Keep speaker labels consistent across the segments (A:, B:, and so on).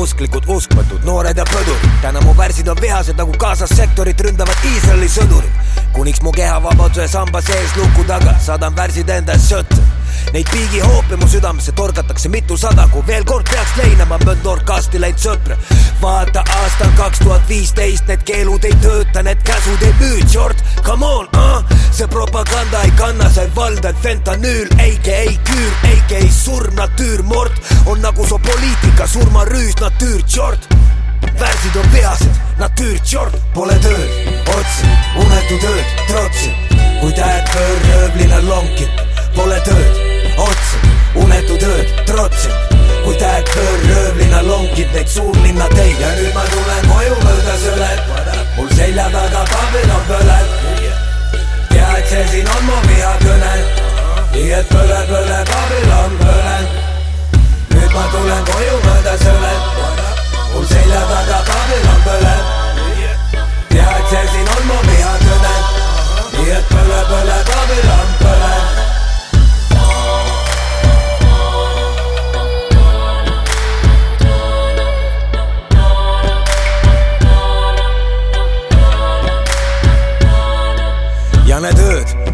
A: usklikud uskmatud, noored ja põdurid. täna mu värsid on vihased nagu Gazas sektorit ründavad Iisraeli sõdurid. kuniks mu keha vabaduse samba sees luku taga, saadan värsid enda sõtta Neid piigihoope mu südamesse torgatakse mitusada, kui veel kord peaks leinama mööda orkasti läinud sõpra. vaata, aasta on kaks tuhat viisteist, need keelud ei tööta, need käsud ei müü, short, come on uh?, see propaganda ei kanna, sa ei valda, et fentanüül, eike ei küür, surmarüüs, natüür, short värsid on vihased, natüür, short, pole tööd, otsi, unetu tööd, trotsi, kui tähed pöörröövlina lonkib, pole tööd otsa, unetu tööd trotsinud kui tähed pöörröövlina lonkib neid suurlinna teid ja nüüd ma tulen koju mööda sõlet, mul selja taga Babylon põleb. tea, et see siin on mu vihakõne, nii et põle, põle, Babylon põleb. nüüd ma tulen koju mööda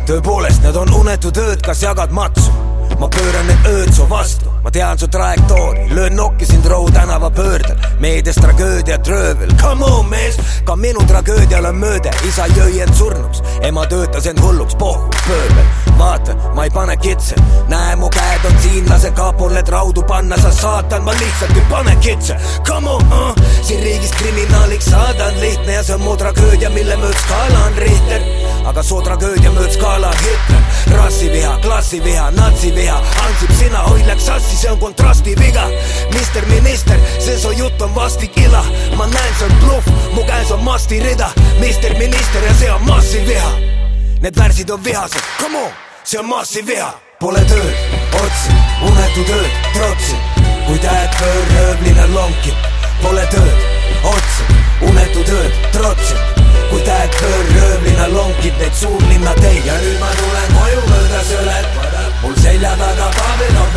A: tõepoolest, need on unetud ööd, kas jagad matsu? ma pööran need ööd su vastu, ma tean su trajektoori, löön nokki sind Rohu tänava pöördel, meedias tragöödia tröövel, come on mees, ka minu tragöödial on mööde, isa jõi end surnuks, ema töötas end hulluks, pohhu, pööbel, vaata, ma ei pane kitse, näe, mu käed on siin, lase kapole raudu panna, sa saatan, ma lihtsalt ei pane kitse, come on uh,, kriminaaliks saada on lihtne ja see on mu tragöödia, mille mööda skaala on Richter, aga su tragöödia mööda skaala on Hitler, rassiviha, klassiviha, natsiviha, Ansip, sina hoidleks assi, see on kontrasti viga. Mister minister, see su jutt on vastik ila, ma näen, see on bluff, mu käes on mastirida, Mister minister ja see on massiviha. Need värsid on vihased, come on, see on massiviha. Pole tööd, otsi, unetu tööd, trotsi, kõikid need suurlinna teid ja nüüd ma tulen koju, mõõdas üle, mul selja taga paber on